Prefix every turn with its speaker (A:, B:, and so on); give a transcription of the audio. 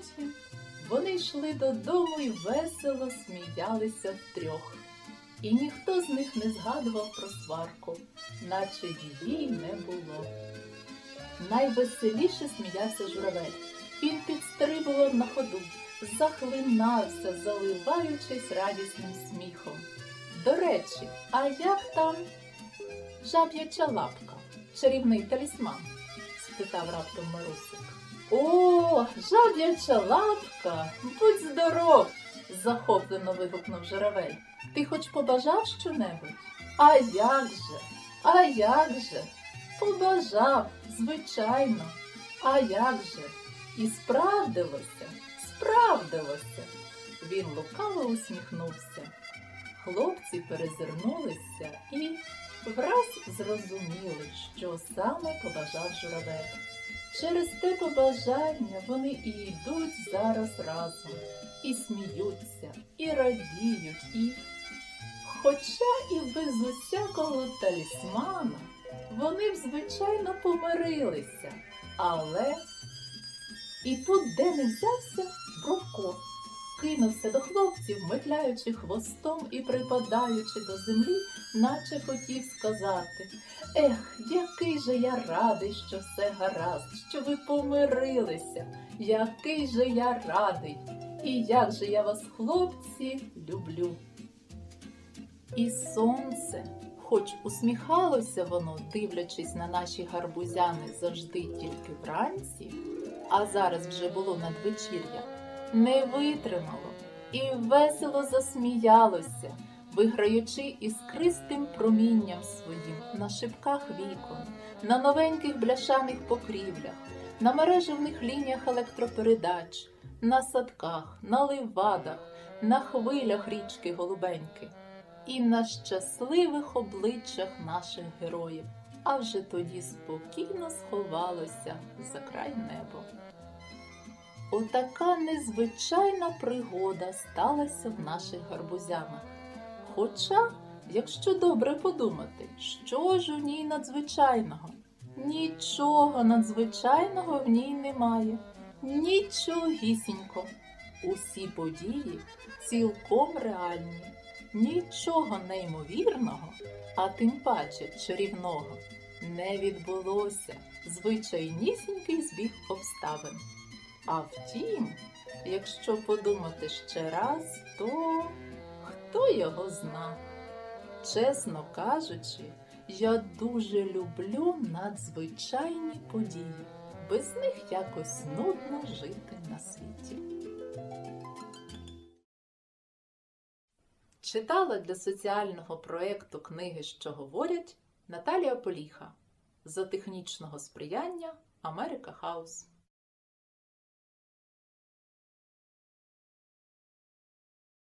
A: потім вони йшли додому і весело сміялися втрьох. І ніхто з них не згадував про сварку, наче її не було. Найвеселіше сміявся журавель. Він підстрибував на ходу, захлинався, заливаючись радісним сміхом. До речі, а як там жаб'яча лапка, чарівний талісман? спитав раптом Марусик. О, жаб'яча лапка, будь здоров! захоплено вигукнув журавель. Ти хоч побажав щонебудь? А як же? А як же? Побажав, звичайно. А як же? І справдилося, справдилося. Він лукаво усміхнувся. Хлопці перезирнулися і враз зрозуміли, що саме побажав журавель. Через те побажання вони і йдуть зараз разом, і сміються, і радіють, і. Хоча і без усякого талісмана вони б, звичайно, помирилися, але і тут де не взявся Бровко, кинувся до хлопців, метляючи хвостом і припадаючи до землі, наче хотів сказати Ех, який же я радий, що все гаразд, що ви помирилися, який же я радий, і як же я вас, хлопці, люблю. І сонце, хоч усміхалося воно, дивлячись на наші гарбузяни завжди тільки вранці, а зараз вже було надвечір'я, не витримало і весело засміялося, виграючи іскристим промінням своїм на шибках вікон, на новеньких бляшаних покрівлях, на мережевних лініях електропередач, на садках, на ливадах, на хвилях річки Голубеньки і на щасливих обличчях наших героїв, а вже тоді спокійно сховалося за край неба. Отака незвичайна пригода сталася в наших гарбузянах. Хоча, якщо добре подумати, що ж у ній надзвичайного? Нічого надзвичайного в ній немає, нічогісінько. Усі події цілком реальні, нічого неймовірного, а тим паче чарівного, не відбулося звичайнісінький збіг обставин. А втім, якщо подумати ще раз, то хто його зна? Чесно кажучи, я дуже люблю надзвичайні події. Без них якось нудно жити на світі. Читала для соціального проєкту книги, що говорять Наталія Поліха за технічного сприяння Америка Хаус.